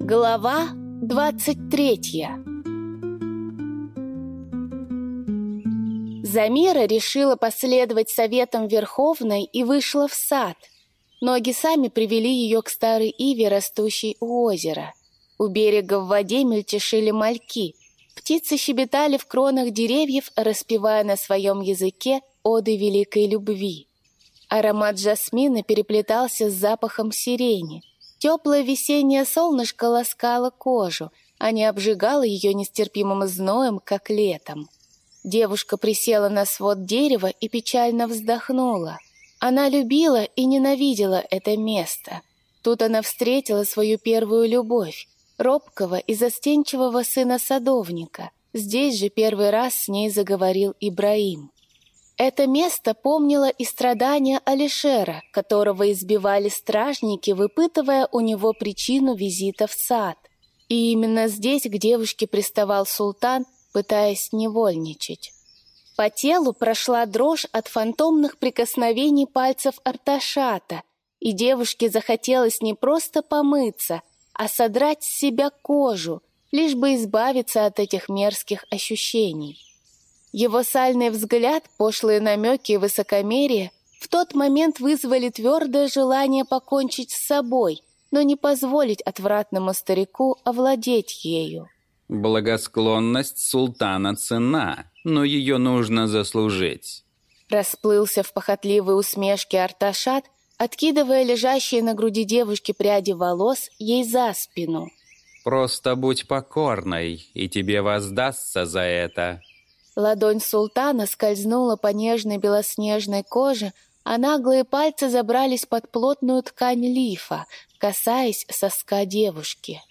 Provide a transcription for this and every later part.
Глава двадцать третья Замира решила последовать советам Верховной и вышла в сад. Ноги сами привели ее к старой иве, растущей у озера. У берега в воде мельтешили мальки. Птицы щебетали в кронах деревьев, распевая на своем языке оды великой любви. Аромат жасмина переплетался с запахом сирени — Теплое весеннее солнышко ласкало кожу, а не обжигало ее нестерпимым зноем, как летом. Девушка присела на свод дерева и печально вздохнула. Она любила и ненавидела это место. Тут она встретила свою первую любовь, робкого и застенчивого сына садовника. Здесь же первый раз с ней заговорил Ибраим. Это место помнило и страдания Алишера, которого избивали стражники, выпытывая у него причину визита в сад. И именно здесь к девушке приставал султан, пытаясь невольничать. По телу прошла дрожь от фантомных прикосновений пальцев Арташата, и девушке захотелось не просто помыться, а содрать с себя кожу, лишь бы избавиться от этих мерзких ощущений. Его сальный взгляд, пошлые намеки и высокомерие в тот момент вызвали твердое желание покончить с собой, но не позволить отвратному старику овладеть ею. Благосклонность султана цена, но ее нужно заслужить. Расплылся в похотливой усмешке Арташат, откидывая лежащие на груди девушки пряди волос ей за спину. «Просто будь покорной, и тебе воздастся за это». Ладонь султана скользнула по нежной белоснежной коже, а наглые пальцы забрались под плотную ткань лифа, касаясь соска девушки.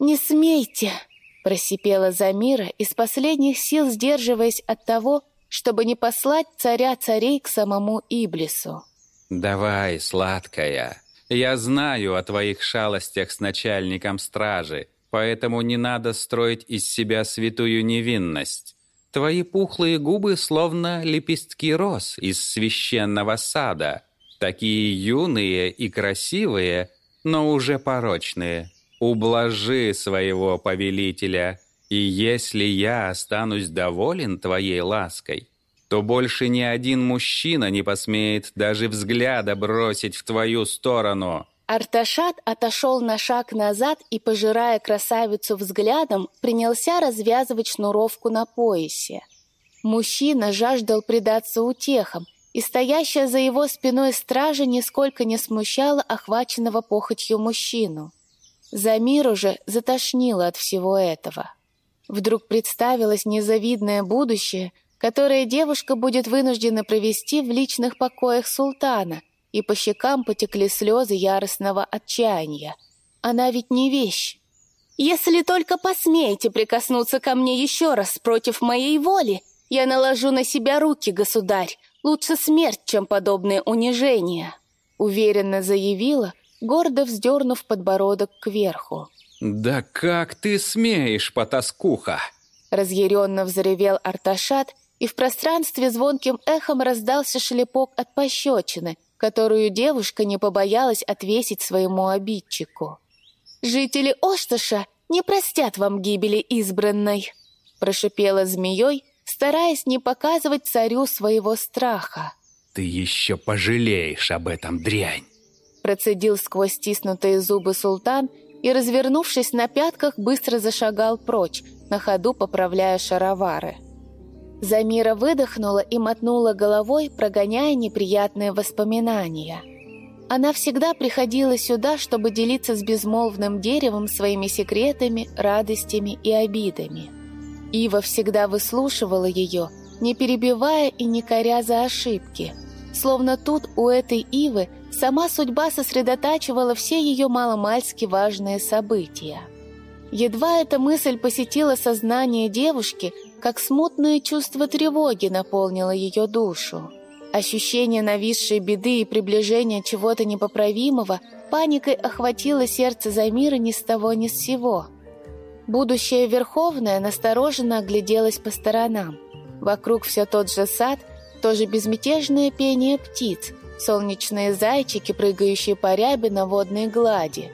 «Не смейте!» — просипела Замира, из последних сил сдерживаясь от того, чтобы не послать царя царей к самому Иблису. «Давай, сладкая, я знаю о твоих шалостях с начальником стражи, поэтому не надо строить из себя святую невинность. Твои пухлые губы словно лепестки роз из священного сада, такие юные и красивые, но уже порочные. Ублажи своего повелителя, и если я останусь доволен твоей лаской, то больше ни один мужчина не посмеет даже взгляда бросить в твою сторону». Арташат отошел на шаг назад и, пожирая красавицу взглядом, принялся развязывать шнуровку на поясе. Мужчина жаждал предаться утехам, и стоящая за его спиной стража нисколько не смущала охваченного похотью мужчину. Замир уже затошнило от всего этого. Вдруг представилось незавидное будущее, которое девушка будет вынуждена провести в личных покоях султана — и по щекам потекли слезы яростного отчаяния. Она ведь не вещь. «Если только посмеете прикоснуться ко мне еще раз против моей воли, я наложу на себя руки, государь. Лучше смерть, чем подобное унижение», — уверенно заявила, гордо вздернув подбородок кверху. «Да как ты смеешь, потаскуха!» Разъяренно взревел Арташат, и в пространстве звонким эхом раздался шлепок от пощечины, которую девушка не побоялась отвесить своему обидчику. «Жители Ошташа не простят вам гибели избранной», прошипела змеей, стараясь не показывать царю своего страха. «Ты еще пожалеешь об этом, дрянь!» Процедил сквозь стиснутые зубы султан и, развернувшись на пятках, быстро зашагал прочь, на ходу поправляя шаровары. Замира выдохнула и мотнула головой, прогоняя неприятные воспоминания. Она всегда приходила сюда, чтобы делиться с безмолвным деревом своими секретами, радостями и обидами. Ива всегда выслушивала ее, не перебивая и не коря за ошибки. Словно тут у этой Ивы сама судьба сосредотачивала все ее маломальски важные события. Едва эта мысль посетила сознание девушки – как смутное чувство тревоги наполнило ее душу. Ощущение нависшей беды и приближения чего-то непоправимого паникой охватило сердце Замира ни с того ни с сего. Будущее Верховное настороженно огляделось по сторонам. Вокруг все тот же сад, тоже безмятежное пение птиц, солнечные зайчики, прыгающие по рябе на водной глади.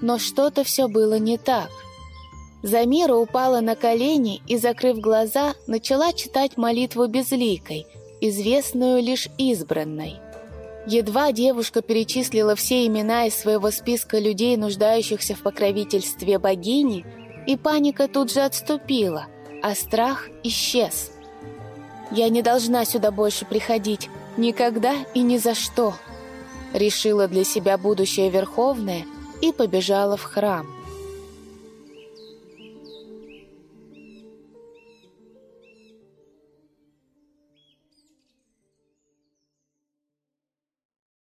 Но что-то все было не так. Замира упала на колени и, закрыв глаза, начала читать молитву безликой, известную лишь избранной. Едва девушка перечислила все имена из своего списка людей, нуждающихся в покровительстве богини, и паника тут же отступила, а страх исчез. «Я не должна сюда больше приходить, никогда и ни за что», решила для себя будущее Верховное и побежала в храм.